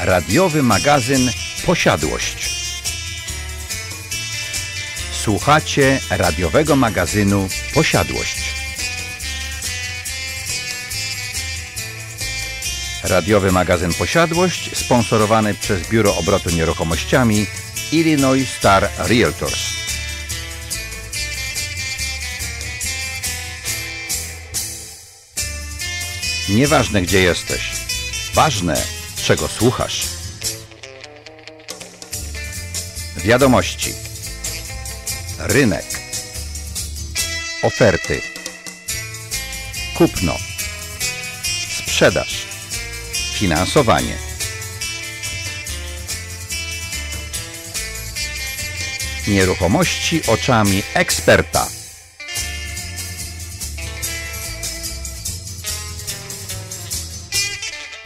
radiowy magazyn Posiadłość. Słuchacie radiowego magazynu Posiadłość. Radiowy magazyn Posiadłość sponsorowany przez Biuro Obrotu Nieruchomościami Illinois Star Realtors. Nieważne gdzie jesteś, ważne czego słuchasz. Wiadomości. Rynek. Oferty. Kupno. Sprzedaż. Finansowanie. Nieruchomości oczami eksperta.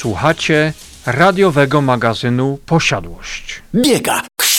Słuchacie radiowego magazynu Posiadłość. Biega,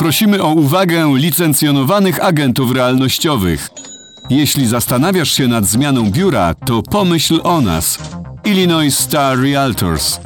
Prosimy o uwagę licencjonowanych agentów realnościowych. Jeśli zastanawiasz się nad zmianą biura, to pomyśl o nas. Illinois Star Realtors.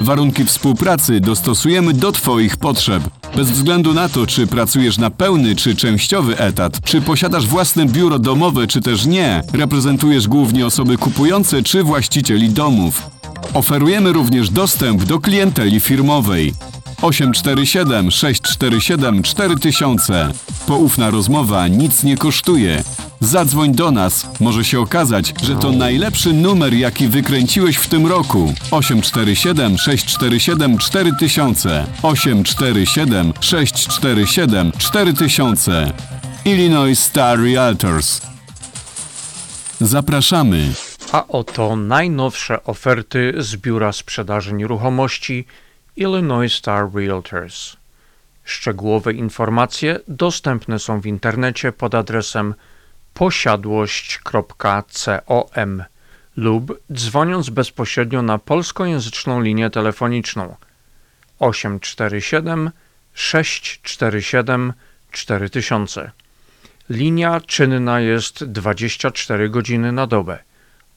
Warunki współpracy dostosujemy do Twoich potrzeb. Bez względu na to, czy pracujesz na pełny czy częściowy etat, czy posiadasz własne biuro domowe, czy też nie, reprezentujesz głównie osoby kupujące czy właścicieli domów. Oferujemy również dostęp do klienteli firmowej. 847 647 4000. Poufna rozmowa nic nie kosztuje. Zadzwoń do nas. Może się okazać, że to najlepszy numer, jaki wykręciłeś w tym roku. 847 647 4000. 847 647 4000. Illinois Star Realtors. Zapraszamy. A oto najnowsze oferty z biura sprzedaży nieruchomości Illinois Star Realtors. Szczegółowe informacje dostępne są w internecie pod adresem posiadłość.com lub dzwoniąc bezpośrednio na polskojęzyczną linię telefoniczną 847 647 4000. Linia czynna jest 24 godziny na dobę.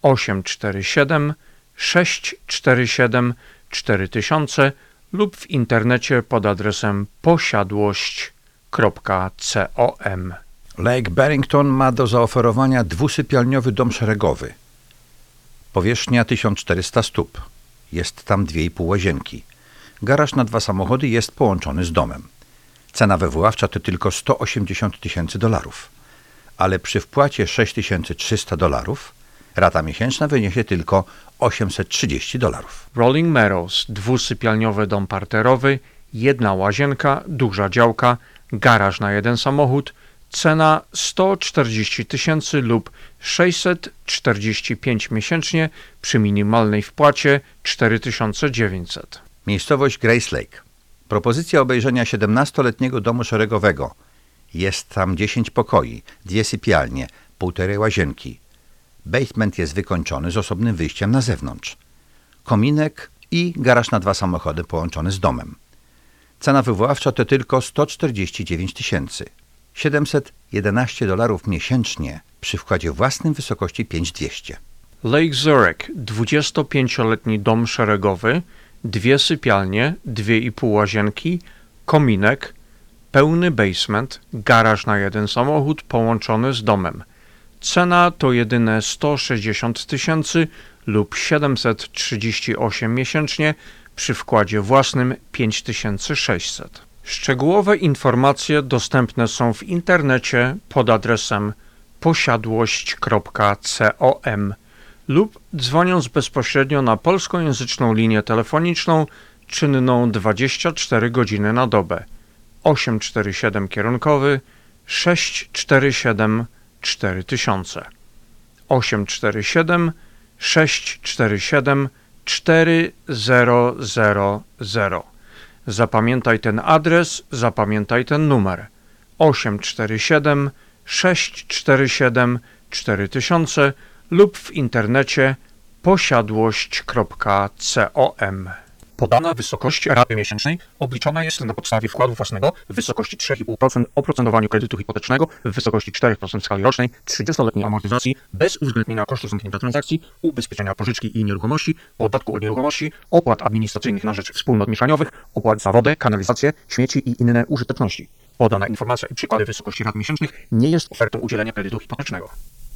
847 647 4000 lub w internecie pod adresem posiadłość.com. Lake Barrington ma do zaoferowania dwusypialniowy dom szeregowy. Powierzchnia 1400 stóp. Jest tam 2,5 łazienki. Garaż na dwa samochody jest połączony z domem. Cena wywoławcza to tylko 180 tysięcy dolarów. Ale przy wpłacie 6300 dolarów rata miesięczna wyniesie tylko 830 dolarów. Rolling Meadows, dwusypialniowy dom parterowy, jedna łazienka, duża działka, garaż na jeden samochód, cena 140 tysięcy lub 645 miesięcznie przy minimalnej wpłacie 4900. Miejscowość Grace Lake. Propozycja obejrzenia 17-letniego domu szeregowego. Jest tam 10 pokoi, dwie sypialnie, półtorej łazienki. Basement jest wykończony z osobnym wyjściem na zewnątrz. Kominek i garaż na dwa samochody połączony z domem. Cena wywoławcza to tylko 149 tysięcy. 711 dolarów miesięcznie przy wkładzie własnym wysokości 5200. Lake Zurich, 25-letni dom szeregowy, dwie sypialnie, dwie i pół łazienki, kominek, pełny basement, garaż na jeden samochód połączony z domem. Cena to jedyne 160 tysięcy lub 738 miesięcznie przy wkładzie własnym 5600. Szczegółowe informacje dostępne są w internecie pod adresem posiadłość.com lub dzwoniąc bezpośrednio na polskojęzyczną linię telefoniczną czynną 24 godziny na dobę 847 kierunkowy 647 4000 847 647 4000 Zapamiętaj ten adres, zapamiętaj ten numer. 847 647 4000 lub w internecie posiadłość.com. Podana wysokość raty miesięcznej obliczona jest na podstawie wkładu własnego w wysokości 3,5% oprocentowaniu kredytu hipotecznego w wysokości 4% w skali rocznej, 30-letniej amortyzacji bez uwzględnienia kosztów zamknięcia transakcji, ubezpieczenia pożyczki i nieruchomości, podatku od nieruchomości, opłat administracyjnych na rzecz wspólnot mieszaniowych, opłat za wodę, kanalizację, śmieci i inne użyteczności. Podana informacja i przykłady wysokości rat miesięcznych nie jest ofertą udzielenia kredytu hipotecznego.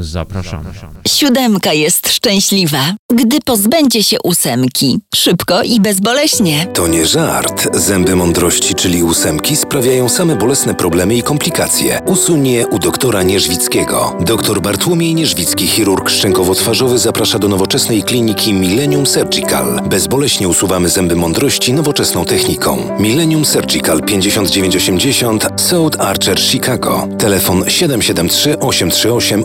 Zapraszamy. Siódemka jest szczęśliwa, gdy pozbędzie się ósemki. Szybko i bezboleśnie. To nie żart. Zęby mądrości, czyli ósemki, sprawiają same bolesne problemy i komplikacje. Usuń je u doktora Nierzwickiego. Doktor Bartłomiej Nierzwicki, chirurg szczękowo-twarzowy, zaprasza do nowoczesnej kliniki Millennium Surgical. Bezboleśnie usuwamy zęby mądrości nowoczesną techniką. Millennium Surgical 5980 South Archer, Chicago. Telefon 773 838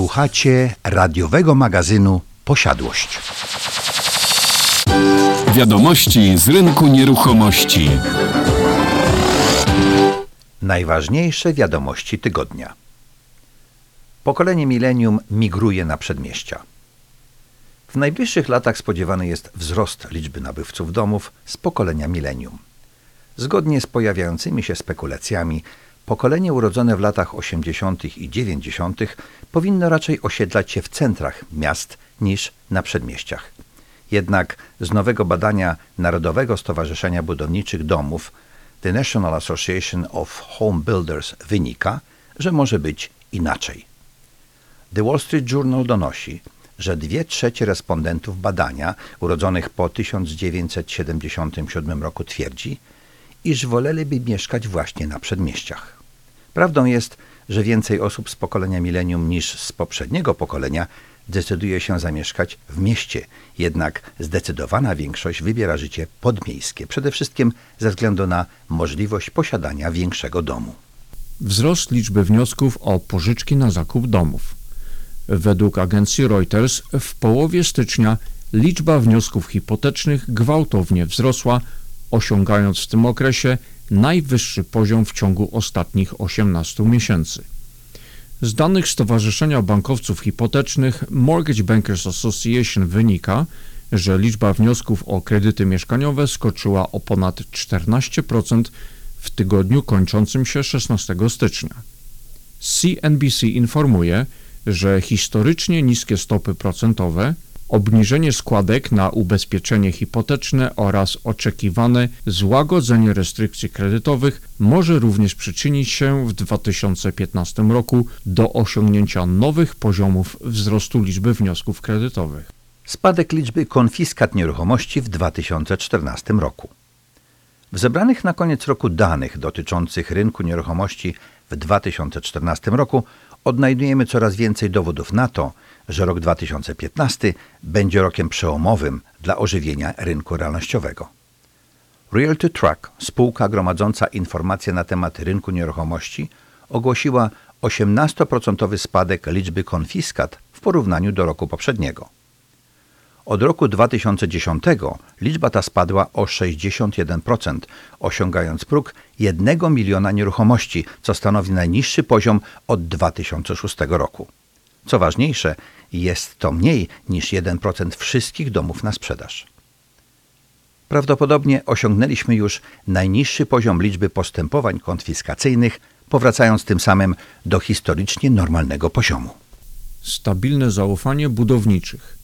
Słuchacie radiowego magazynu Posiadłość. Wiadomości z rynku nieruchomości. Najważniejsze wiadomości tygodnia. Pokolenie milenium migruje na przedmieścia. W najbliższych latach spodziewany jest wzrost liczby nabywców domów z pokolenia milenium. Zgodnie z pojawiającymi się spekulacjami, pokolenie urodzone w latach 80. i 90. powinno raczej osiedlać się w centrach miast niż na przedmieściach. Jednak z nowego badania Narodowego Stowarzyszenia Budowniczych Domów The National Association of Home Builders wynika, że może być inaczej. The Wall Street Journal donosi, że dwie trzecie respondentów badania urodzonych po 1977 roku twierdzi, iż woleliby mieszkać właśnie na przedmieściach. Prawdą jest, że więcej osób z pokolenia milenium niż z poprzedniego pokolenia decyduje się zamieszkać w mieście, jednak zdecydowana większość wybiera życie podmiejskie, przede wszystkim ze względu na możliwość posiadania większego domu. Wzrost liczby wniosków o pożyczki na zakup domów. Według agencji Reuters w połowie stycznia liczba wniosków hipotecznych gwałtownie wzrosła, osiągając w tym okresie najwyższy poziom w ciągu ostatnich 18 miesięcy. Z danych Stowarzyszenia Bankowców Hipotecznych Mortgage Bankers Association wynika, że liczba wniosków o kredyty mieszkaniowe skoczyła o ponad 14% w tygodniu kończącym się 16 stycznia. CNBC informuje, że historycznie niskie stopy procentowe, obniżenie składek na ubezpieczenie hipoteczne oraz oczekiwane złagodzenie restrykcji kredytowych może również przyczynić się w 2015 roku do osiągnięcia nowych poziomów wzrostu liczby wniosków kredytowych. Spadek liczby konfiskat nieruchomości w 2014 roku. W zebranych na koniec roku danych dotyczących rynku nieruchomości w 2014 roku odnajdujemy coraz więcej dowodów na to, że rok 2015 będzie rokiem przełomowym dla ożywienia rynku realnościowego. Realty Track, spółka gromadząca informacje na temat rynku nieruchomości, ogłosiła 18% spadek liczby konfiskat w porównaniu do roku poprzedniego. Od roku 2010 liczba ta spadła o 61%, osiągając próg 1 miliona nieruchomości, co stanowi najniższy poziom od 2006 roku. Co ważniejsze, jest to mniej niż 1% wszystkich domów na sprzedaż. Prawdopodobnie osiągnęliśmy już najniższy poziom liczby postępowań konfiskacyjnych, powracając tym samym do historycznie normalnego poziomu. Stabilne zaufanie budowniczych.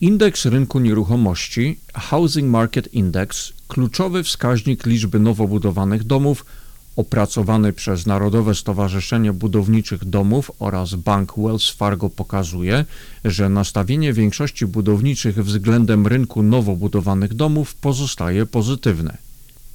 Indeks rynku nieruchomości, Housing Market Index, kluczowy wskaźnik liczby nowo budowanych domów, opracowany przez Narodowe Stowarzyszenie Budowniczych Domów oraz bank Wells Fargo pokazuje, że nastawienie większości budowniczych względem rynku nowo budowanych domów pozostaje pozytywne.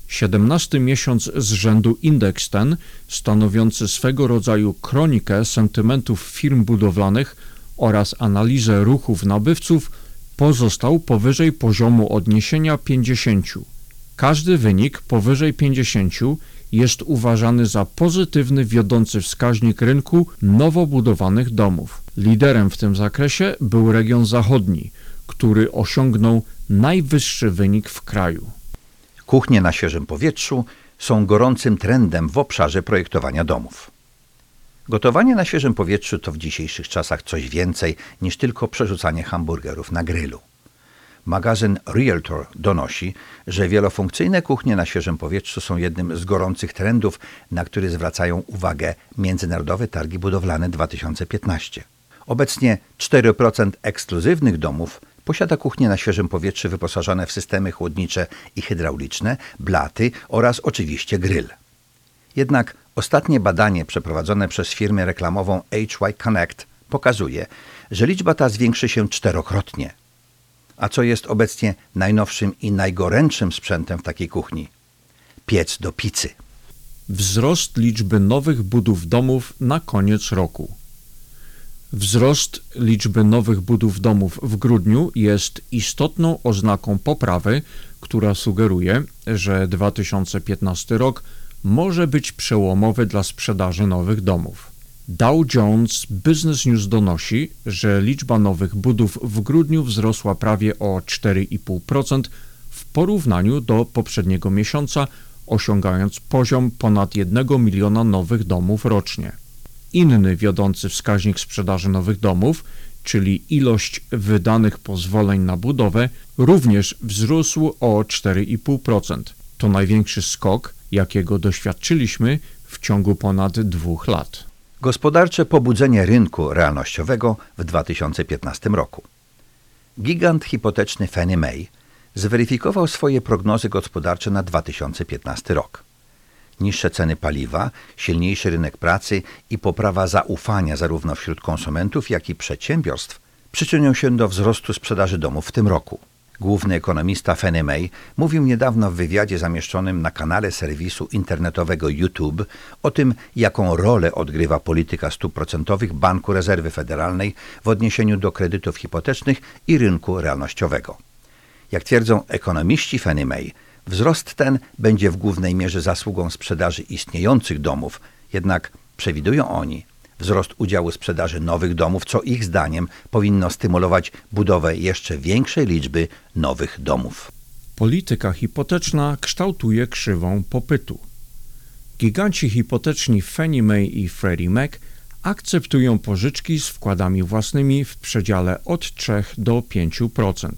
17 miesiąc z rzędu indeks ten, stanowiący swego rodzaju kronikę sentymentów firm budowlanych oraz analizę ruchów nabywców, pozostał powyżej poziomu odniesienia 50. Każdy wynik powyżej 50 jest uważany za pozytywny wiodący wskaźnik rynku nowo budowanych domów. Liderem w tym zakresie był region zachodni, który osiągnął najwyższy wynik w kraju. Kuchnie na świeżym powietrzu są gorącym trendem w obszarze projektowania domów. Gotowanie na świeżym powietrzu to w dzisiejszych czasach coś więcej niż tylko przerzucanie hamburgerów na grylu. Magazyn Realtor donosi, że wielofunkcyjne kuchnie na świeżym powietrzu są jednym z gorących trendów, na który zwracają uwagę Międzynarodowe Targi Budowlane 2015. Obecnie 4% ekskluzywnych domów posiada kuchnie na świeżym powietrzu wyposażone w systemy chłodnicze i hydrauliczne, blaty oraz oczywiście grill. Jednak ostatnie badanie przeprowadzone przez firmę reklamową HY Connect pokazuje, że liczba ta zwiększy się czterokrotnie. A co jest obecnie najnowszym i najgorętszym sprzętem w takiej kuchni? Piec do pizzy. Wzrost liczby nowych budów domów na koniec roku. Wzrost liczby nowych budów domów w grudniu jest istotną oznaką poprawy, która sugeruje, że 2015 rok może być przełomowy dla sprzedaży nowych domów. Dow Jones Business News donosi, że liczba nowych budów w grudniu wzrosła prawie o 4,5% w porównaniu do poprzedniego miesiąca, osiągając poziom ponad 1 miliona nowych domów rocznie. Inny wiodący wskaźnik sprzedaży nowych domów, czyli ilość wydanych pozwoleń na budowę, również wzrósł o 4,5%. To największy skok, jakiego doświadczyliśmy w ciągu ponad dwóch lat. Gospodarcze pobudzenie rynku realnościowego w 2015 roku. Gigant hipoteczny Fannie Mae zweryfikował swoje prognozy gospodarcze na 2015 rok. Niższe ceny paliwa, silniejszy rynek pracy i poprawa zaufania zarówno wśród konsumentów, jak i przedsiębiorstw przyczynią się do wzrostu sprzedaży domów w tym roku. Główny ekonomista Fannie Mae mówił niedawno w wywiadzie zamieszczonym na kanale serwisu internetowego YouTube o tym, jaką rolę odgrywa polityka stóp procentowych Banku Rezerwy Federalnej w odniesieniu do kredytów hipotecznych i rynku realnościowego. Jak twierdzą ekonomiści Fannie Mae, wzrost ten będzie w głównej mierze zasługą sprzedaży istniejących domów, jednak przewidują oni wzrost udziału sprzedaży nowych domów, co ich zdaniem powinno stymulować budowę jeszcze większej liczby nowych domów. Polityka hipoteczna kształtuje krzywą popytu. Giganci hipoteczni Fannie Mae i Freddie Mac akceptują pożyczki z wkładami własnymi w przedziale od 3 do 5%.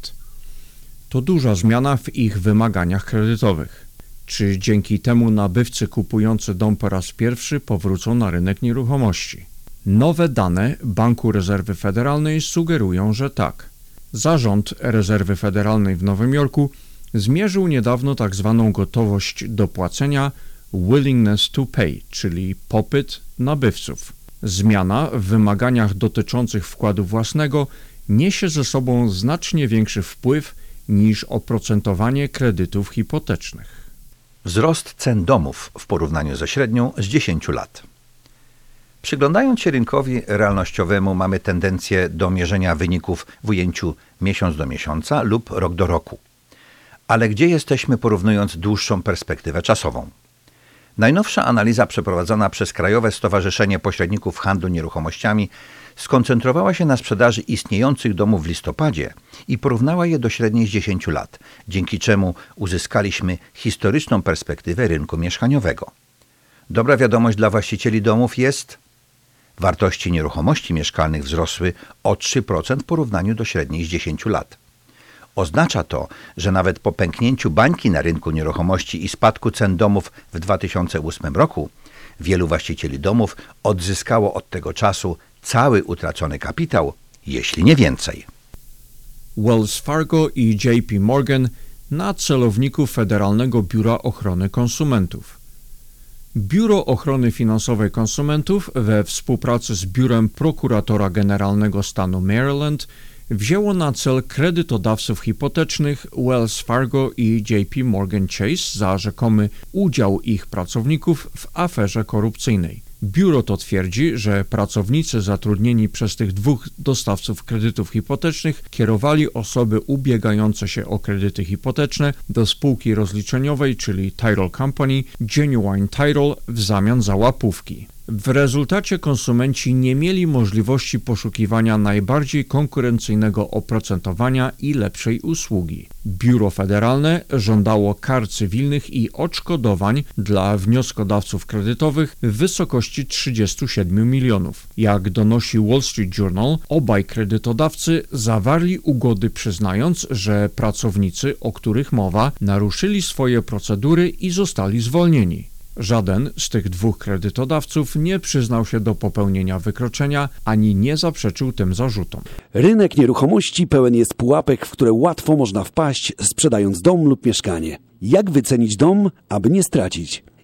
To duża zmiana w ich wymaganiach kredytowych. Czy dzięki temu nabywcy kupujący dom po raz pierwszy powrócą na rynek nieruchomości? Nowe dane Banku Rezerwy Federalnej sugerują, że tak. Zarząd Rezerwy Federalnej w Nowym Jorku zmierzył niedawno tak zwaną gotowość do płacenia willingness to pay, czyli popyt nabywców. Zmiana w wymaganiach dotyczących wkładu własnego niesie ze sobą znacznie większy wpływ niż oprocentowanie kredytów hipotecznych. Wzrost cen domów w porównaniu ze średnią z 10 lat. Przyglądając się rynkowi realnościowemu, mamy tendencję do mierzenia wyników w ujęciu miesiąc do miesiąca lub rok do roku. Ale gdzie jesteśmy porównując dłuższą perspektywę czasową? Najnowsza analiza przeprowadzona przez Krajowe Stowarzyszenie Pośredników Handlu Nieruchomościami skoncentrowała się na sprzedaży istniejących domów w listopadzie i porównała je do średniej z 10 lat, dzięki czemu uzyskaliśmy historyczną perspektywę rynku mieszkaniowego. Dobra wiadomość dla właścicieli domów jest wartości nieruchomości mieszkalnych wzrosły o 3% w porównaniu do średniej z 10 lat. Oznacza to, że nawet po pęknięciu bańki na rynku nieruchomości i spadku cen domów w 2008 roku, wielu właścicieli domów odzyskało od tego czasu cały utracony kapitał, jeśli nie więcej. Wells Fargo i JP Morgan na celowniku Federalnego Biura Ochrony Konsumentów. Biuro Ochrony Finansowej Konsumentów we współpracy z Biurem Prokuratora Generalnego Stanu Maryland wzięło na cel kredytodawców hipotecznych Wells Fargo i JP Morgan Chase za rzekomy udział ich pracowników w aferze korupcyjnej. Biuro to twierdzi, że pracownicy zatrudnieni przez tych dwóch dostawców kredytów hipotecznych kierowali osoby ubiegające się o kredyty hipoteczne do spółki rozliczeniowej, czyli Title Company, Genuine Title w zamian za łapówki. W rezultacie konsumenci nie mieli możliwości poszukiwania najbardziej konkurencyjnego oprocentowania i lepszej usługi. Biuro Federalne żądało kar cywilnych i odszkodowań dla wnioskodawców kredytowych w wysokości 37 milionów. Jak donosi Wall Street Journal, obaj kredytodawcy zawarli ugody przyznając, że pracownicy, o których mowa, naruszyli swoje procedury i zostali zwolnieni. Żaden z tych dwóch kredytodawców nie przyznał się do popełnienia wykroczenia ani nie zaprzeczył tym zarzutom. Rynek nieruchomości pełen jest pułapek, w które łatwo można wpaść, sprzedając dom lub mieszkanie. Jak wycenić dom, aby nie stracić?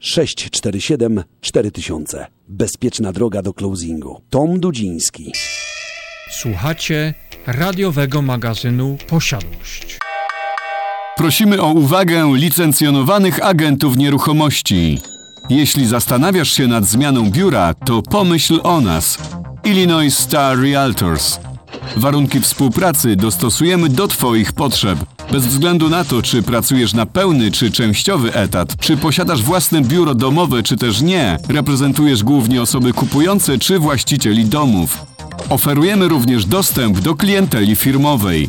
647 4000. Bezpieczna droga do closingu. Tom Dudziński. Słuchacie radiowego magazynu Posiadłość. Prosimy o uwagę licencjonowanych agentów nieruchomości. Jeśli zastanawiasz się nad zmianą biura, to pomyśl o nas. Illinois Star Realtors. Warunki współpracy dostosujemy do Twoich potrzeb. Bez względu na to, czy pracujesz na pełny czy częściowy etat, czy posiadasz własne biuro domowe, czy też nie, reprezentujesz głównie osoby kupujące czy właścicieli domów. Oferujemy również dostęp do klienteli firmowej.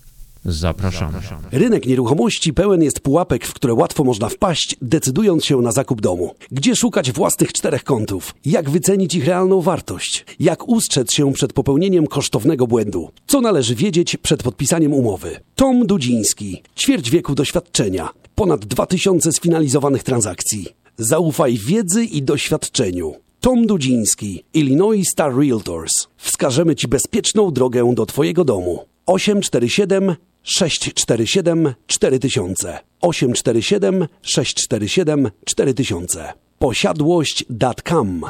Zapraszamy. Rynek nieruchomości pełen jest pułapek, w które łatwo można wpaść, decydując się na zakup domu. Gdzie szukać własnych czterech kątów? Jak wycenić ich realną wartość? Jak ustrzec się przed popełnieniem kosztownego błędu? Co należy wiedzieć przed podpisaniem umowy? Tom Dudziński. Ćwierć wieku doświadczenia. Ponad 2000 sfinalizowanych transakcji. Zaufaj wiedzy i doświadczeniu. Tom Dudziński, Illinois Star Realtors. Wskażemy Ci bezpieczną drogę do Twojego domu. 847 647 4000 847 647 4000 posiadłość.com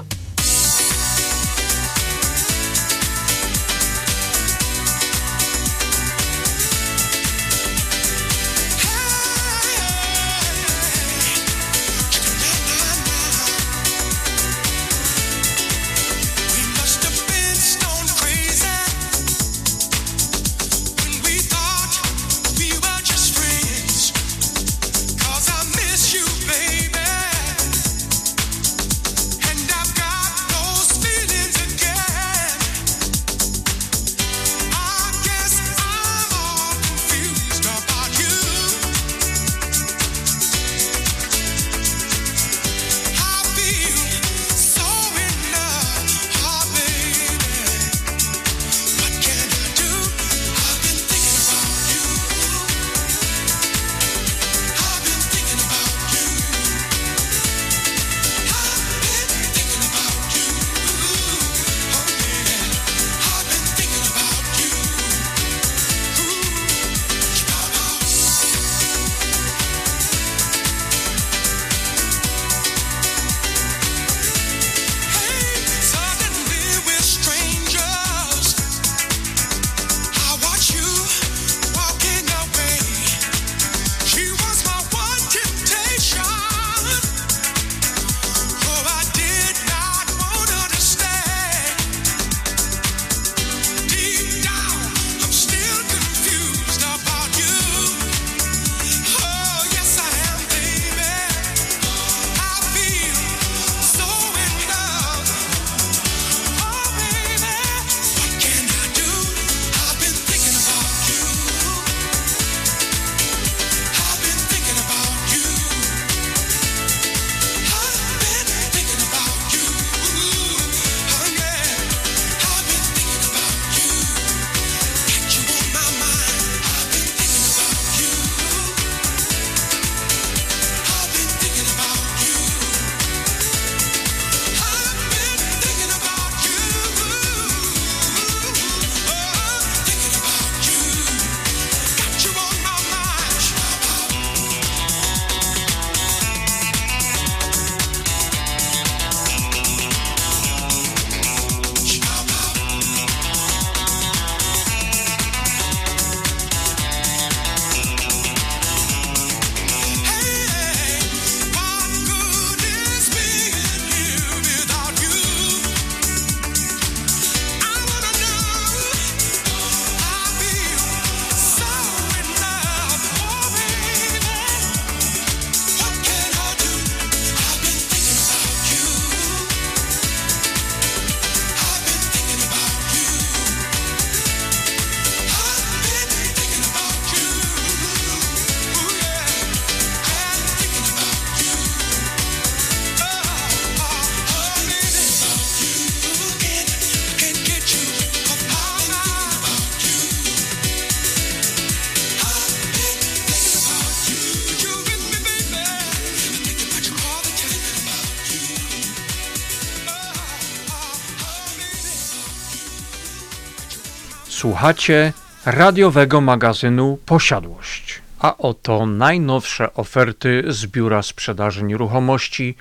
Słuchacie radiowego magazynu Posiadłość. A oto najnowsze oferty z Biura Sprzedaży Nieruchomości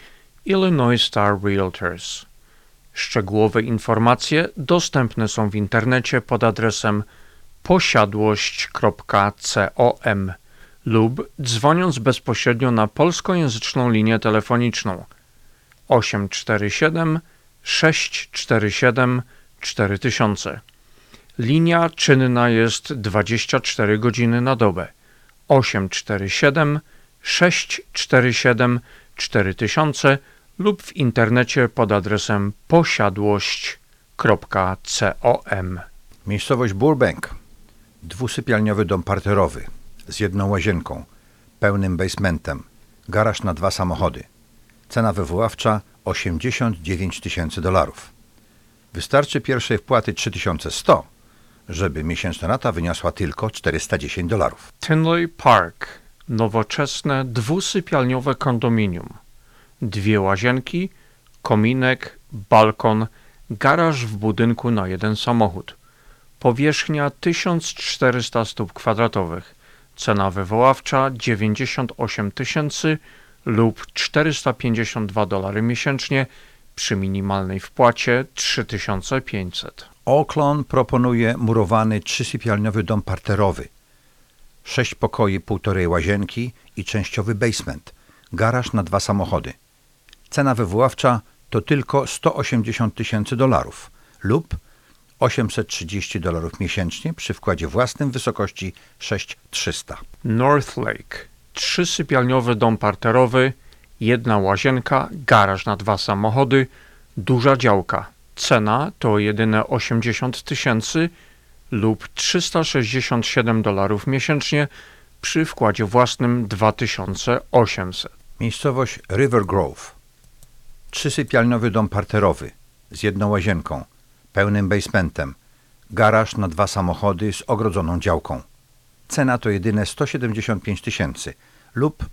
Illinois Star Realtors. Szczegółowe informacje dostępne są w internecie pod adresem posiadłość.com lub dzwoniąc bezpośrednio na polskojęzyczną linię telefoniczną 847 647 4000. Linia czynna jest 24 godziny na dobę. 847 647 4000 lub w internecie pod adresem posiadłość.com. Miejscowość Burbank. Dwusypialniowy dom parterowy z jedną łazienką, pełnym basementem, garaż na dwa samochody. Cena wywoławcza 89 tysięcy dolarów. Wystarczy pierwszej wpłaty 3100, żeby miesięczna rata wyniosła tylko 410 dolarów. Tinley Park. Nowoczesne dwusypialniowe kondominium. Dwie łazienki, kominek, balkon, garaż w budynku na jeden samochód. Powierzchnia 1400 stóp kwadratowych. Cena wywoławcza 98 tysięcy lub 452 dolary miesięcznie przy minimalnej wpłacie 3500. Oaklawn proponuje murowany trzysypialniowy dom parterowy. Sześć pokoi, półtorej łazienki i częściowy basement. Garaż na dwa samochody. Cena wywoławcza to tylko 180 tysięcy dolarów lub 830 dolarów miesięcznie przy wkładzie własnym w wysokości 6300. North Lake. Trzysypialniowy dom parterowy, jedna łazienka, garaż na dwa samochody, duża działka. Cena to jedyne 80 tysięcy lub 367 dolarów miesięcznie przy wkładzie własnym 2800. Miejscowość River Grove. Trzysypialniowy dom parterowy z jedną łazienką, pełnym basementem, garaż na dwa samochody z ogrodzoną działką. Cena to jedyne 175 tysięcy lub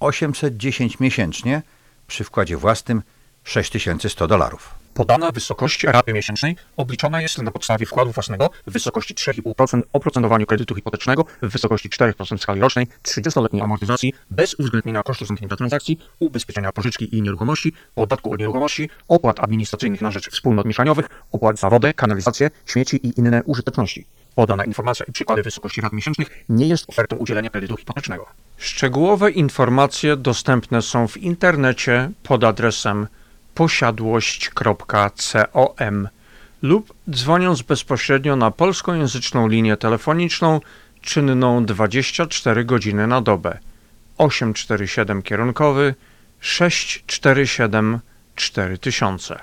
810 miesięcznie przy wkładzie własnym 6100 dolarów. Podana wysokość raty miesięcznej obliczona jest na podstawie wkładu własnego w wysokości 3,5% oprocentowaniu kredytu hipotecznego w wysokości 4% w skali rocznej, 30-letniej amortyzacji bez uwzględnienia kosztów zamknięcia transakcji, ubezpieczenia pożyczki i nieruchomości, podatku od nieruchomości, opłat administracyjnych na rzecz wspólnot mieszaniowych, opłat za wodę, kanalizację, śmieci i inne użyteczności. Podana informacja i przykłady wysokości rat miesięcznych nie jest ofertą udzielenia kredytu hipotecznego. Szczegółowe informacje dostępne są w internecie pod adresem posiadłość.com lub dzwoniąc bezpośrednio na polskojęzyczną linię telefoniczną czynną 24 godziny na dobę. 847 kierunkowy 647 4000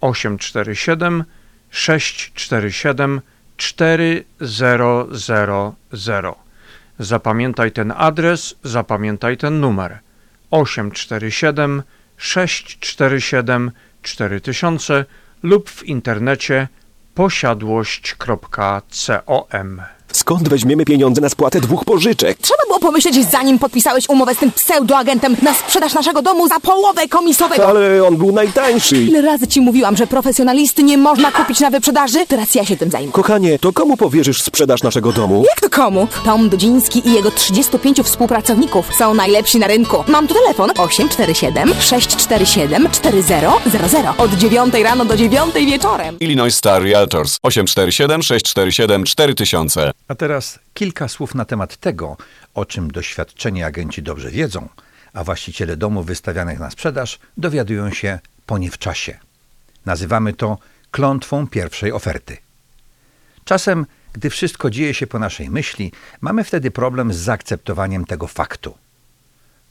847 647 4000 Zapamiętaj ten adres, zapamiętaj ten numer. 847 647 4000 lub w internecie posiadłość.com. Skąd weźmiemy pieniądze na spłatę dwóch pożyczek? Trzeba było pomyśleć, zanim podpisałeś umowę z tym pseudoagentem na sprzedaż naszego domu za połowę komisowego. Ale on był najtańszy. Ile razy ci mówiłam, że profesjonalisty nie można kupić na wyprzedaży? Teraz ja się tym zajmę. Kochanie, to komu powierzysz sprzedaż naszego domu? Jak to komu? Tom Dudziński i jego 35 współpracowników są najlepsi na rynku. Mam tu telefon 847 647 4000 od 9 rano do 9 wieczorem. Illinois Star Realtors 847 647 4000. A teraz kilka słów na temat tego, o czym doświadczeni agenci dobrze wiedzą, a właściciele domów wystawianych na sprzedaż dowiadują się po nie w czasie. Nazywamy to klątwą pierwszej oferty. Czasem, gdy wszystko dzieje się po naszej myśli, mamy wtedy problem z zaakceptowaniem tego faktu.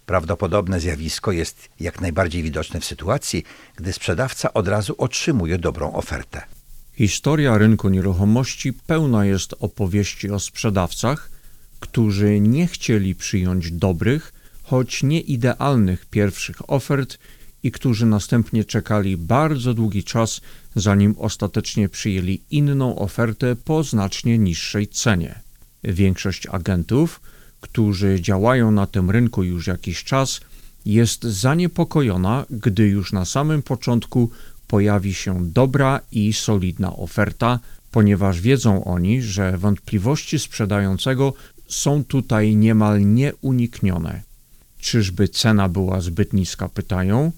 Prawdopodobne zjawisko jest jak najbardziej widoczne w sytuacji, gdy sprzedawca od razu otrzymuje dobrą ofertę. Historia rynku nieruchomości pełna jest opowieści o sprzedawcach, którzy nie chcieli przyjąć dobrych, choć nie idealnych pierwszych ofert i którzy następnie czekali bardzo długi czas, zanim ostatecznie przyjęli inną ofertę po znacznie niższej cenie. Większość agentów, którzy działają na tym rynku już jakiś czas, jest zaniepokojona, gdy już na samym początku pojawi się dobra i solidna oferta, ponieważ wiedzą oni, że wątpliwości sprzedającego są tutaj niemal nieuniknione. Czyżby cena była zbyt niska, pytają?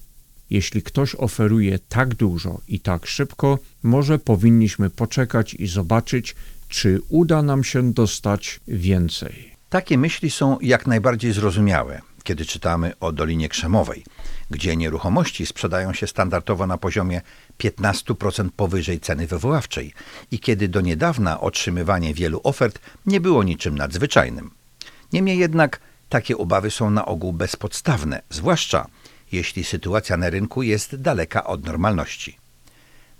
Jeśli ktoś oferuje tak dużo i tak szybko, może powinniśmy poczekać i zobaczyć, czy uda nam się dostać więcej. Takie myśli są jak najbardziej zrozumiałe, kiedy czytamy o Dolinie Krzemowej, gdzie nieruchomości sprzedają się standardowo na poziomie 15% powyżej ceny wywoławczej i kiedy do niedawna otrzymywanie wielu ofert nie było niczym nadzwyczajnym. Niemniej jednak takie obawy są na ogół bezpodstawne, zwłaszcza jeśli sytuacja na rynku jest daleka od normalności.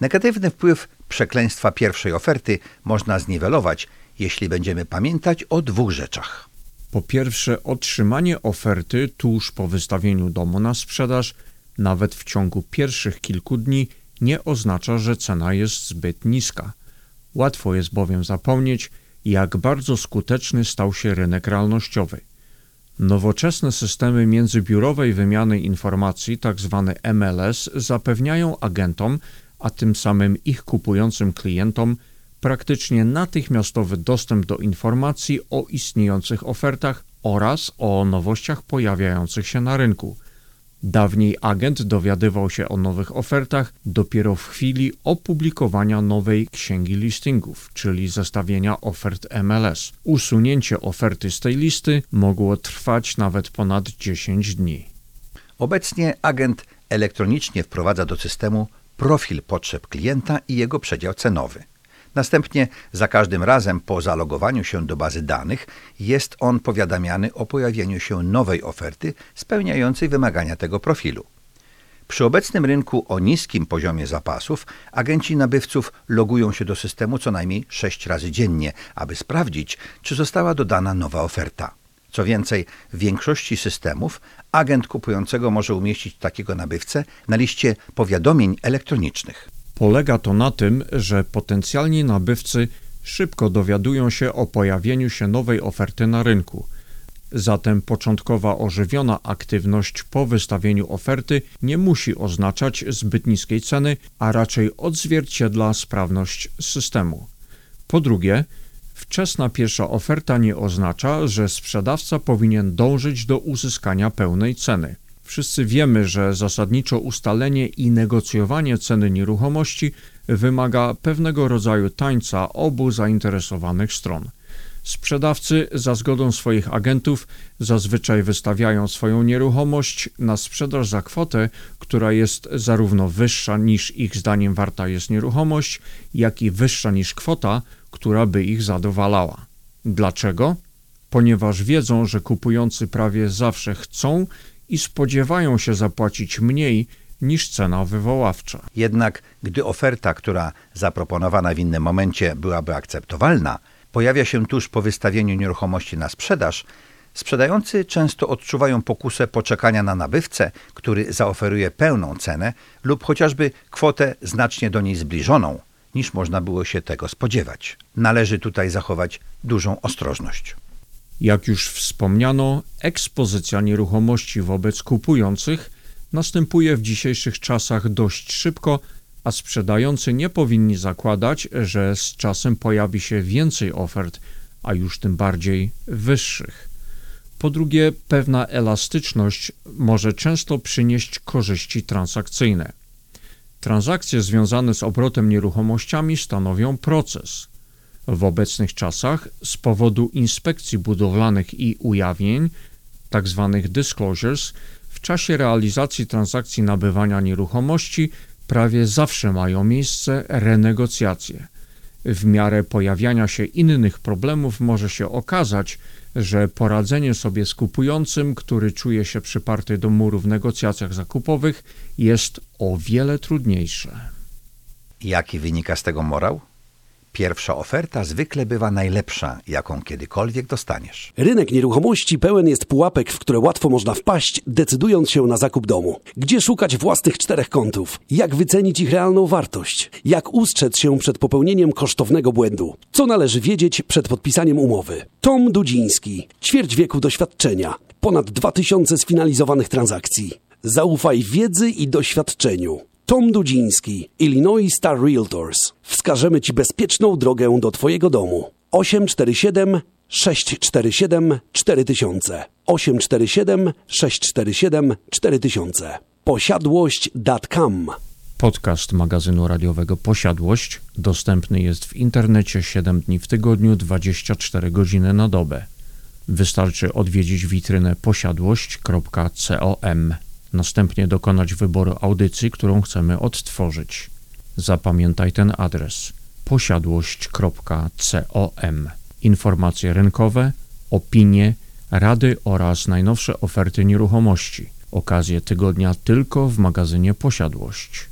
Negatywny wpływ przekleństwa pierwszej oferty można zniwelować, jeśli będziemy pamiętać o dwóch rzeczach. Po pierwsze, otrzymanie oferty tuż po wystawieniu domu na sprzedaż, nawet w ciągu pierwszych kilku dni, nie oznacza, że cena jest zbyt niska. Łatwo jest bowiem zapomnieć, jak bardzo skuteczny stał się rynek realnościowy. Nowoczesne systemy międzybiurowej wymiany informacji, tzw. MLS, zapewniają agentom, a tym samym ich kupującym klientom, praktycznie natychmiastowy dostęp do informacji o istniejących ofertach oraz o nowościach pojawiających się na rynku. Dawniej agent dowiadywał się o nowych ofertach dopiero w chwili opublikowania nowej księgi listingów, czyli zestawienia ofert MLS. Usunięcie oferty z tej listy mogło trwać nawet ponad 10 dni. Obecnie agent elektronicznie wprowadza do systemu profil potrzeb klienta i jego przedział cenowy. Następnie za każdym razem po zalogowaniu się do bazy danych jest on powiadamiany o pojawieniu się nowej oferty spełniającej wymagania tego profilu. Przy obecnym rynku o niskim poziomie zapasów agenci nabywców logują się do systemu co najmniej 6 razy dziennie, aby sprawdzić, czy została dodana nowa oferta. Co więcej, w większości systemów agent kupującego może umieścić takiego nabywcę na liście powiadomień elektronicznych. Polega to na tym, że potencjalni nabywcy szybko dowiadują się o pojawieniu się nowej oferty na rynku. Zatem początkowa ożywiona aktywność po wystawieniu oferty nie musi oznaczać zbyt niskiej ceny, a raczej odzwierciedla sprawność systemu. Po drugie, wczesna pierwsza oferta nie oznacza, że sprzedawca powinien dążyć do uzyskania pełnej ceny. Wszyscy wiemy, że zasadniczo ustalenie i negocjowanie ceny nieruchomości wymaga pewnego rodzaju tańca obu zainteresowanych stron. Sprzedawcy za zgodą swoich agentów zazwyczaj wystawiają swoją nieruchomość na sprzedaż za kwotę, która jest zarówno wyższa niż ich zdaniem warta jest nieruchomość, jak i wyższa niż kwota, która by ich zadowalała. Dlaczego? Ponieważ wiedzą, że kupujący prawie zawsze chcą i spodziewają się zapłacić mniej niż cena wywoławcza. Jednak gdy oferta, która zaproponowana w innym momencie byłaby akceptowalna, pojawia się tuż po wystawieniu nieruchomości na sprzedaż, sprzedający często odczuwają pokusę poczekania na nabywcę, który zaoferuje pełną cenę lub chociażby kwotę znacznie do niej zbliżoną, niż można było się tego spodziewać. Należy tutaj zachować dużą ostrożność. Jak już wspomniano, ekspozycja nieruchomości wobec kupujących następuje w dzisiejszych czasach dość szybko, a sprzedający nie powinni zakładać, że z czasem pojawi się więcej ofert, a już tym bardziej wyższych. Po drugie, pewna elastyczność może często przynieść korzyści transakcyjne. Transakcje związane z obrotem nieruchomościami stanowią proces. W obecnych czasach z powodu inspekcji budowlanych i ujawnień, tzw. disclosures, w czasie realizacji transakcji nabywania nieruchomości prawie zawsze mają miejsce renegocjacje. W miarę pojawiania się innych problemów może się okazać, że poradzenie sobie z kupującym, który czuje się przyparty do muru w negocjacjach zakupowych, jest o wiele trudniejsze. Jaki wynika z tego morał? Pierwsza oferta zwykle bywa najlepsza, jaką kiedykolwiek dostaniesz. Rynek nieruchomości pełen jest pułapek, w które łatwo można wpaść, decydując się na zakup domu. Gdzie szukać własnych czterech kątów? Jak wycenić ich realną wartość? Jak ustrzec się przed popełnieniem kosztownego błędu? Co należy wiedzieć przed podpisaniem umowy? Tom Dudziński. Ćwierć wieku doświadczenia. Ponad 2000 sfinalizowanych transakcji. Zaufaj wiedzy i doświadczeniu. Tom Dudziński, Illinois Star Realtors. Wskażemy Ci bezpieczną drogę do Twojego domu. 847 647 4000 847 647 4000 Posiadłość.com Podcast magazynu radiowego Posiadłość dostępny jest w internecie 7 dni w tygodniu, 24 godziny na dobę. Wystarczy odwiedzić witrynę posiadłość.com. Następnie dokonać wyboru audycji, którą chcemy odtworzyć. Zapamiętaj ten adres posiadłość.com. Informacje rynkowe, opinie, rady oraz najnowsze oferty nieruchomości. Okazje tygodnia tylko w magazynie Posiadłość.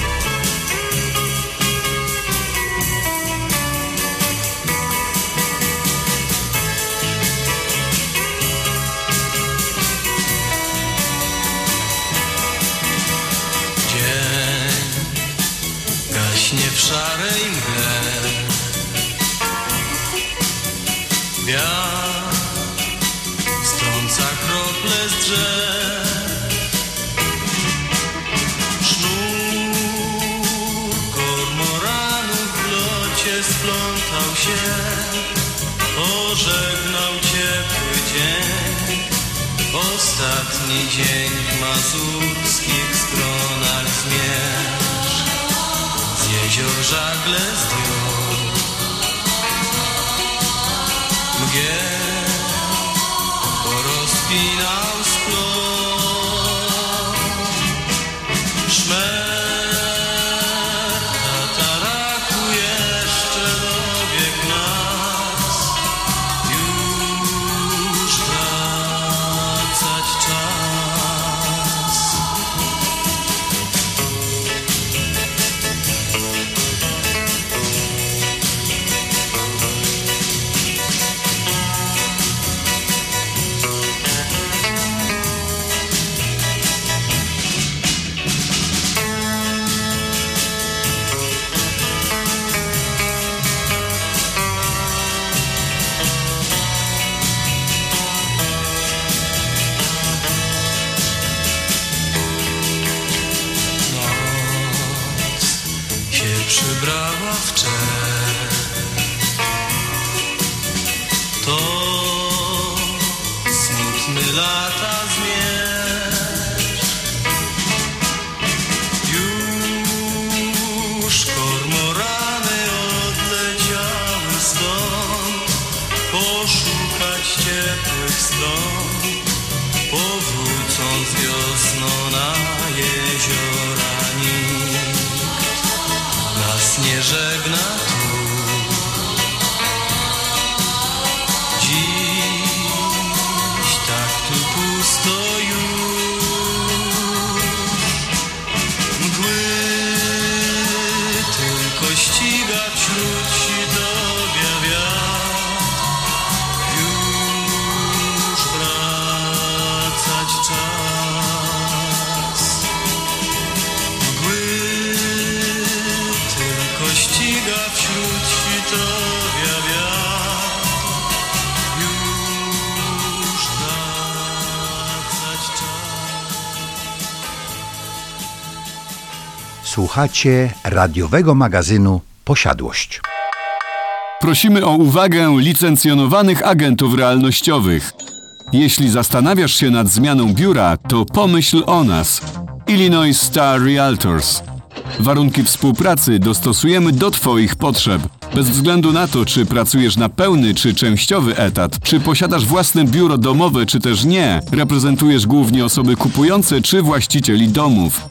Żagle zdjął Słuchacie radiowego magazynu Posiadłość. Prosimy o uwagę licencjonowanych agentów realnościowych. Jeśli zastanawiasz się nad zmianą biura, to pomyśl o nas. Illinois Star Realtors. Warunki współpracy dostosujemy do Twoich potrzeb. Bez względu na to, czy pracujesz na pełny czy częściowy etat, czy posiadasz własne biuro domowe, czy też nie, reprezentujesz głównie osoby kupujące czy właścicieli domów.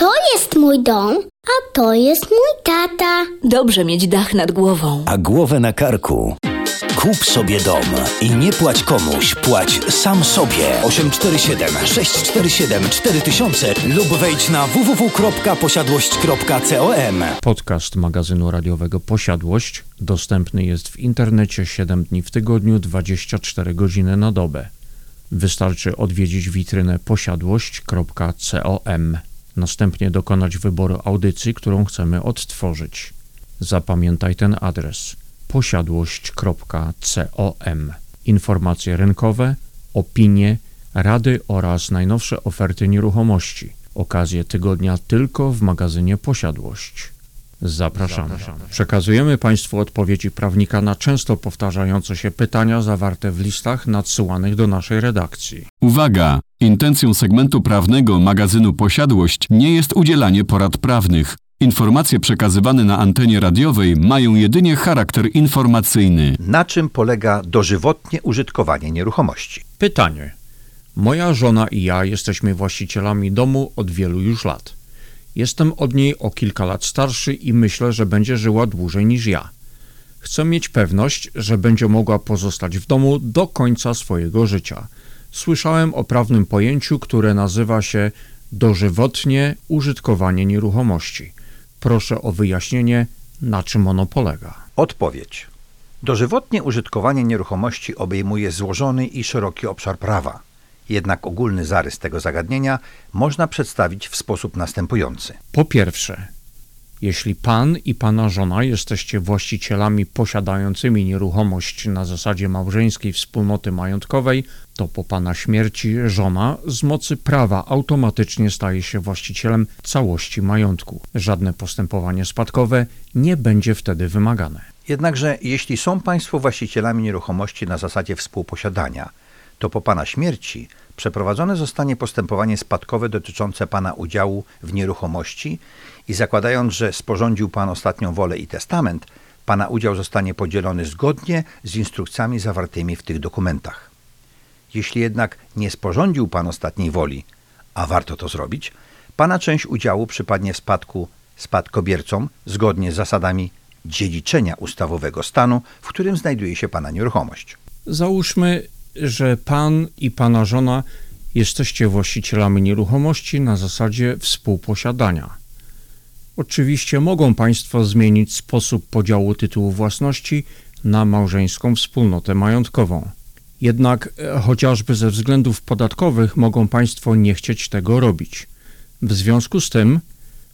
To jest mój dom, a to jest mój tata. Dobrze mieć dach nad głową. A głowę na karku. Kup sobie dom i nie płać komuś, płać sam sobie. 847 647 4000 lub wejdź na www.posiadłość.com. Podcast magazynu radiowego Posiadłość dostępny jest w internecie 7 dni w tygodniu, 24 godziny na dobę. Wystarczy odwiedzić witrynę posiadłość.com. Następnie dokonać wyboru audycji, którą chcemy odtworzyć. Zapamiętaj ten adres posiadłość.com. Informacje rynkowe, opinie, rady oraz najnowsze oferty nieruchomości. Okazje tygodnia tylko w magazynie Posiadłość. Zapraszamy. Przekazujemy Państwu odpowiedzi prawnika na często powtarzające się pytania zawarte w listach nadsyłanych do naszej redakcji. Uwaga! Intencją segmentu prawnego magazynu Posiadłość nie jest udzielanie porad prawnych. Informacje przekazywane na antenie radiowej mają jedynie charakter informacyjny. Na czym polega dożywotnie użytkowanie nieruchomości? Pytanie. Moja żona i ja jesteśmy właścicielami domu od wielu już lat. Jestem od niej o kilka lat starszy i myślę, że będzie żyła dłużej niż ja. Chcę mieć pewność, że będzie mogła pozostać w domu do końca swojego życia. Słyszałem o prawnym pojęciu, które nazywa się dożywotnie użytkowanie nieruchomości. Proszę o wyjaśnienie, na czym ono polega. Odpowiedź. Dożywotnie użytkowanie nieruchomości obejmuje złożony i szeroki obszar prawa. Jednak ogólny zarys tego zagadnienia można przedstawić w sposób następujący. Po pierwsze, jeśli pan i pana żona jesteście właścicielami posiadającymi nieruchomość na zasadzie małżeńskiej wspólnoty majątkowej, to po pana śmierci żona z mocy prawa automatycznie staje się właścicielem całości majątku. Żadne postępowanie spadkowe nie będzie wtedy wymagane. Jednakże jeśli są Państwo właścicielami nieruchomości na zasadzie współposiadania, to po Pana śmierci przeprowadzone zostanie postępowanie spadkowe dotyczące Pana udziału w nieruchomości i zakładając, że sporządził Pan ostatnią wolę i testament, Pana udział zostanie podzielony zgodnie z instrukcjami zawartymi w tych dokumentach. Jeśli jednak nie sporządził Pan ostatniej woli, a warto to zrobić, Pana część udziału przypadnie w spadku spadkobiercom zgodnie z zasadami dziedziczenia ustawowego stanu, w którym znajduje się Pana nieruchomość. Załóżmy, że pan i pana żona jesteście właścicielami nieruchomości na zasadzie współposiadania. Oczywiście mogą Państwo zmienić sposób podziału tytułu własności na małżeńską wspólnotę majątkową. Jednak e, chociażby ze względów podatkowych mogą Państwo nie chcieć tego robić. W związku z tym,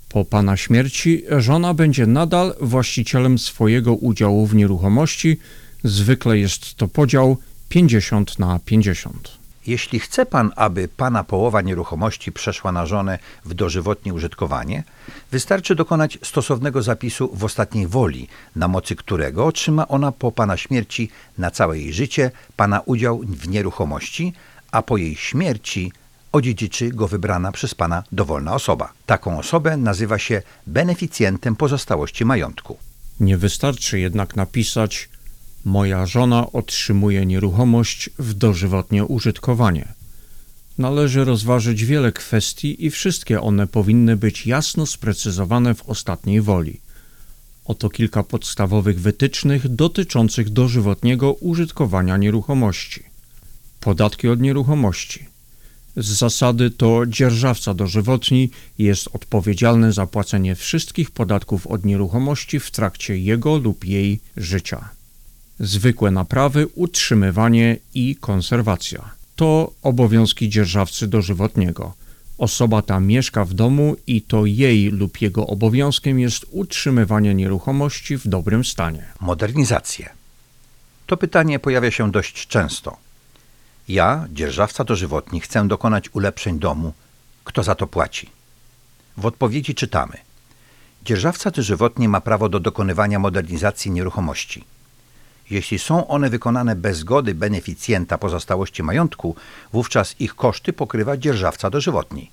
po Pana śmierci żona będzie nadal właścicielem swojego udziału w nieruchomości. Zwykle jest to podział 50 na 50. Jeśli chce Pan, aby Pana połowa nieruchomości przeszła na żonę w dożywotnie użytkowanie, wystarczy dokonać stosownego zapisu w ostatniej woli, na mocy którego otrzyma ona po Pana śmierci na całe jej życie Pana udział w nieruchomości, a po jej śmierci odziedziczy go wybrana przez Pana dowolna osoba. Taką osobę nazywa się beneficjentem pozostałości majątku. Nie wystarczy jednak napisać Moja żona otrzymuje nieruchomość w dożywotnie użytkowanie. Należy rozważyć wiele kwestii i wszystkie one powinny być jasno sprecyzowane w ostatniej woli. Oto kilka podstawowych wytycznych dotyczących dożywotniego użytkowania nieruchomości. Podatki od nieruchomości. Z zasady to dzierżawca dożywotni jest odpowiedzialny za płacenie wszystkich podatków od nieruchomości w trakcie jego lub jej życia zwykłe naprawy, utrzymywanie i konserwacja. To obowiązki dzierżawcy dożywotniego. Osoba ta mieszka w domu i to jej lub jego obowiązkiem jest utrzymywanie nieruchomości w dobrym stanie. Modernizację. To pytanie pojawia się dość często. Ja, dzierżawca dożywotni, chcę dokonać ulepszeń domu. Kto za to płaci? W odpowiedzi czytamy. Dzierżawca dożywotni ma prawo do dokonywania modernizacji nieruchomości. Jeśli są one wykonane bez zgody beneficjenta pozostałości majątku, wówczas ich koszty pokrywa dzierżawca dożywotni.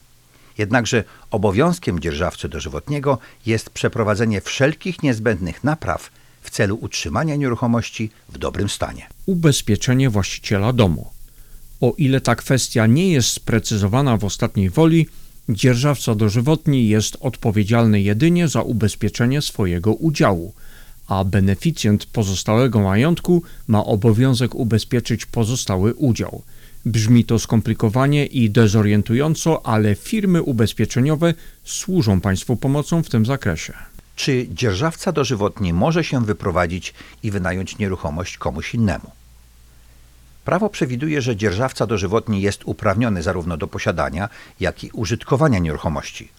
Jednakże obowiązkiem dzierżawcy dożywotniego jest przeprowadzenie wszelkich niezbędnych napraw w celu utrzymania nieruchomości w dobrym stanie. Ubezpieczenie właściciela domu. O ile ta kwestia nie jest sprecyzowana w ostatniej woli, dzierżawca dożywotni jest odpowiedzialny jedynie za ubezpieczenie swojego udziału, a beneficjent pozostałego majątku ma obowiązek ubezpieczyć pozostały udział. Brzmi to skomplikowanie i dezorientująco, ale firmy ubezpieczeniowe służą Państwu pomocą w tym zakresie. Czy dzierżawca dożywotni może się wyprowadzić i wynająć nieruchomość komuś innemu? Prawo przewiduje, że dzierżawca dożywotni jest uprawniony zarówno do posiadania, jak i użytkowania nieruchomości.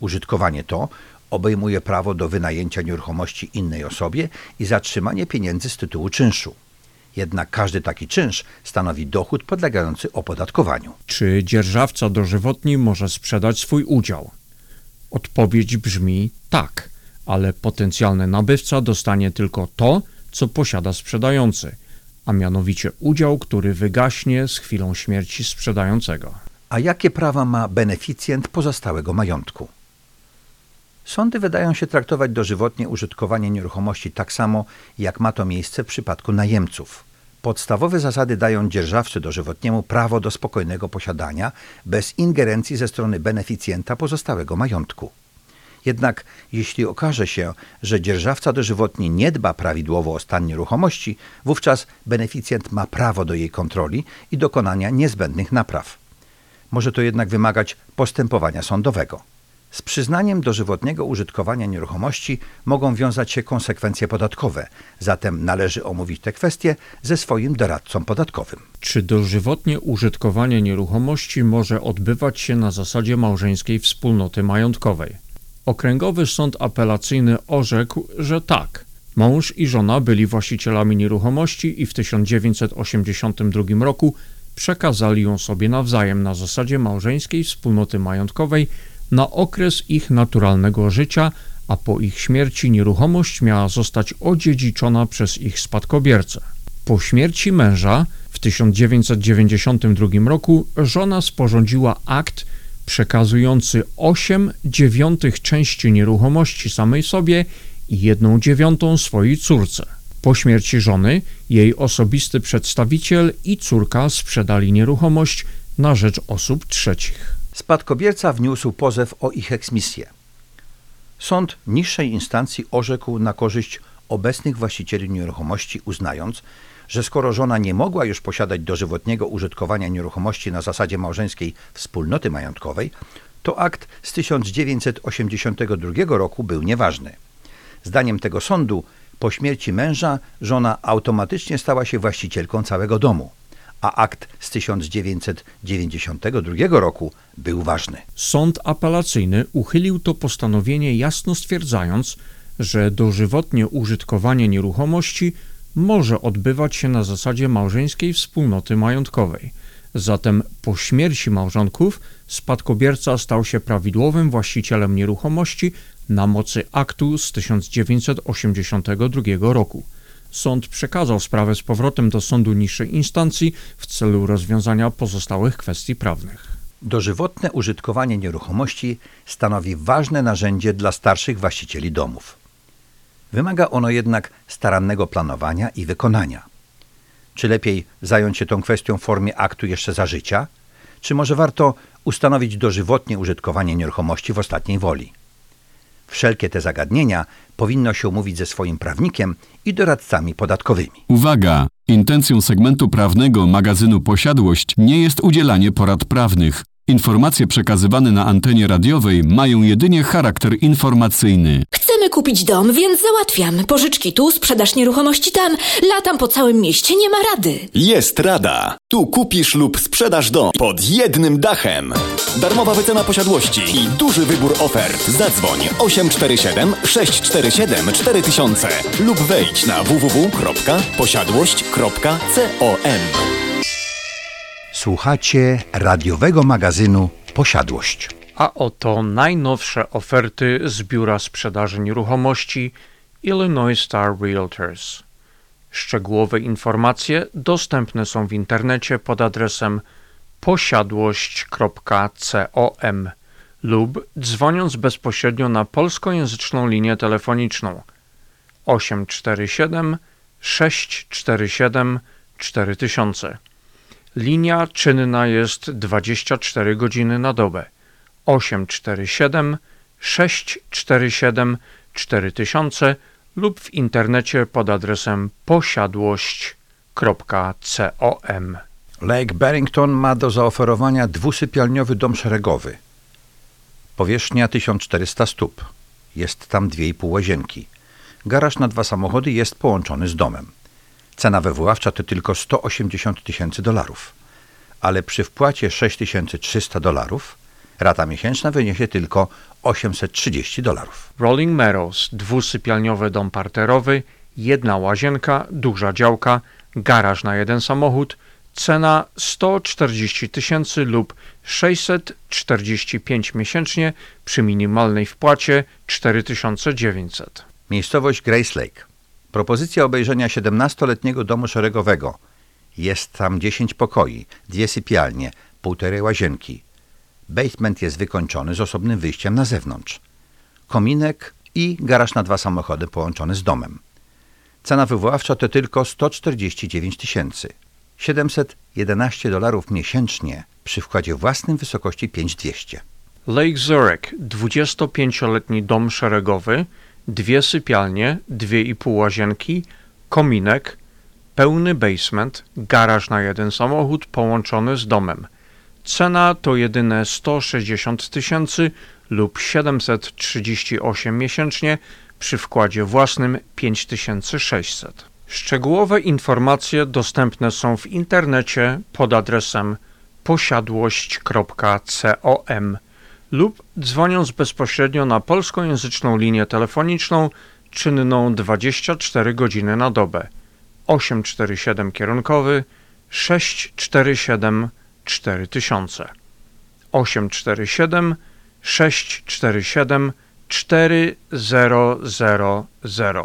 Użytkowanie to obejmuje prawo do wynajęcia nieruchomości innej osobie i zatrzymanie pieniędzy z tytułu czynszu. Jednak każdy taki czynsz stanowi dochód podlegający opodatkowaniu. Czy dzierżawca dożywotni może sprzedać swój udział? Odpowiedź brzmi tak, ale potencjalny nabywca dostanie tylko to, co posiada sprzedający, a mianowicie udział, który wygaśnie z chwilą śmierci sprzedającego. A jakie prawa ma beneficjent pozostałego majątku? Sądy wydają się traktować dożywotnie użytkowanie nieruchomości tak samo, jak ma to miejsce w przypadku najemców. Podstawowe zasady dają dzierżawcy dożywotniemu prawo do spokojnego posiadania bez ingerencji ze strony beneficjenta pozostałego majątku. Jednak jeśli okaże się, że dzierżawca dożywotni nie dba prawidłowo o stan nieruchomości, wówczas beneficjent ma prawo do jej kontroli i dokonania niezbędnych napraw. Może to jednak wymagać postępowania sądowego. Z przyznaniem dożywotniego użytkowania nieruchomości mogą wiązać się konsekwencje podatkowe, zatem należy omówić te kwestie ze swoim doradcą podatkowym. Czy dożywotnie użytkowanie nieruchomości może odbywać się na zasadzie małżeńskiej wspólnoty majątkowej? Okręgowy Sąd Apelacyjny orzekł, że tak. Mąż i żona byli właścicielami nieruchomości i w 1982 roku przekazali ją sobie nawzajem na zasadzie małżeńskiej wspólnoty majątkowej na okres ich naturalnego życia, a po ich śmierci nieruchomość miała zostać odziedziczona przez ich spadkobiercę. Po śmierci męża w 1992 roku żona sporządziła akt przekazujący 8 dziewiątych części nieruchomości samej sobie i 1 dziewiątą swojej córce. Po śmierci żony jej osobisty przedstawiciel i córka sprzedali nieruchomość na rzecz osób trzecich. Spadkobierca wniósł pozew o ich eksmisję. Sąd niższej instancji orzekł na korzyść obecnych właścicieli nieruchomości, uznając, że skoro żona nie mogła już posiadać dożywotniego użytkowania nieruchomości na zasadzie małżeńskiej wspólnoty majątkowej, to akt z 1982 roku był nieważny. Zdaniem tego sądu, po śmierci męża żona automatycznie stała się właścicielką całego domu, a akt z 1992 roku był ważny. Sąd apelacyjny uchylił to postanowienie jasno stwierdzając, że dożywotnie użytkowanie nieruchomości może odbywać się na zasadzie małżeńskiej wspólnoty majątkowej. Zatem po śmierci małżonków spadkobierca stał się prawidłowym właścicielem nieruchomości na mocy aktu z 1982 roku. Sąd przekazał sprawę z powrotem do sądu niższej instancji w celu rozwiązania pozostałych kwestii prawnych. Dożywotne użytkowanie nieruchomości stanowi ważne narzędzie dla starszych właścicieli domów. Wymaga ono jednak starannego planowania i wykonania. Czy lepiej zająć się tą kwestią w formie aktu jeszcze za życia, czy może warto ustanowić dożywotnie użytkowanie nieruchomości w ostatniej woli? Wszelkie te zagadnienia powinno się umówić ze swoim prawnikiem i doradcami podatkowymi. Uwaga! Intencją segmentu prawnego magazynu Posiadłość nie jest udzielanie porad prawnych. Informacje przekazywane na antenie radiowej mają jedynie charakter informacyjny. Chcemy kupić dom, więc załatwiam. Pożyczki tu, sprzedaż nieruchomości tam. Latam po całym mieście, nie ma rady. Jest rada. Tu kupisz lub sprzedasz dom pod jednym dachem. Darmowa wycena posiadłości i duży wybór ofert. Zadzwoń 847 647 4000 lub wejdź na www.posiadłość.com. Słuchacie radiowego magazynu Posiadłość. A oto najnowsze oferty z biura sprzedaży nieruchomości Illinois Star Realtors. Szczegółowe informacje dostępne są w internecie pod adresem posiadłość.com lub dzwoniąc bezpośrednio na polskojęzyczną linię telefoniczną 847 647 4000. Linia czynna jest 24 godziny na dobę. 847 647 4000 lub w internecie pod adresem posiadłość.com. Lake Barrington ma do zaoferowania dwusypialniowy dom szeregowy. Powierzchnia 1400 stóp. Jest tam 2,5 łazienki. Garaż na dwa samochody jest połączony z domem. Cena wywoławcza to tylko 180 tysięcy dolarów. Ale przy wpłacie 6300 dolarów rata miesięczna wyniesie tylko 830 dolarów. Rolling Meadows, dwusypialniowy dom parterowy, jedna łazienka, duża działka, garaż na jeden samochód, cena 140 tysięcy lub 645 miesięcznie przy minimalnej wpłacie 4900. Miejscowość Grace Lake. Propozycja obejrzenia 17-letniego domu szeregowego. Jest tam 10 pokoi, dwie sypialnie, półtorej łazienki. Basement jest wykończony z osobnym wyjściem na zewnątrz. Kominek i garaż na dwa samochody połączony z domem. Cena wywoławcza to tylko 149 tysięcy. 711 dolarów miesięcznie przy wkładzie własnym wysokości 5200. Lake Zurich, 25-letni dom szeregowy, dwie sypialnie, dwie i pół łazienki, kominek, pełny basement, garaż na jeden samochód połączony z domem. Cena to jedyne 160 tysięcy lub 738 miesięcznie przy wkładzie własnym 5600. Szczegółowe informacje dostępne są w internecie pod adresem posiadłość.com lub dzwoniąc bezpośrednio na polskojęzyczną linię telefoniczną czynną 24 godziny na dobę. 847 kierunkowy 647 4000 847 647 4000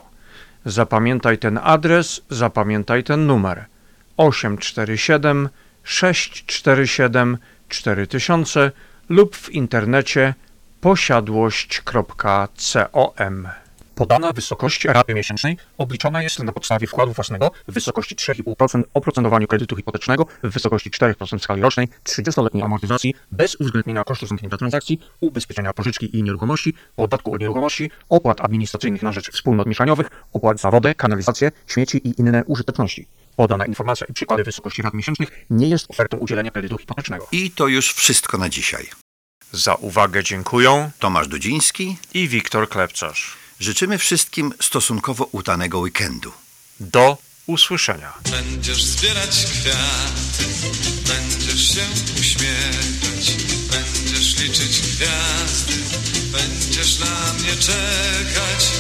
Zapamiętaj ten adres, zapamiętaj ten numer. 847 647 4000 lub w internecie posiadłość.com. Podana wysokość raty miesięcznej obliczona jest na podstawie wkładu własnego w wysokości 3,5% oprocentowaniu kredytu hipotecznego w wysokości 4% w skali rocznej, 30-letniej amortyzacji bez uwzględnienia kosztów zamknięcia transakcji, ubezpieczenia pożyczki i nieruchomości, podatku od nieruchomości, opłat administracyjnych na rzecz wspólnot mieszaniowych, opłat za wodę, kanalizację, śmieci i inne użyteczności. Podana informacja i przykłady wysokości rat miesięcznych nie jest ofertą udzielenia kredytu hipotecznego. I to już wszystko na dzisiaj. Za uwagę dziękuję Tomasz Dudziński i Wiktor Klepcarz. Życzymy wszystkim stosunkowo udanego weekendu. Do usłyszenia. Będziesz zbierać kwiaty, będziesz się uśmiechać, będziesz liczyć gwiazdy, będziesz na mnie czekać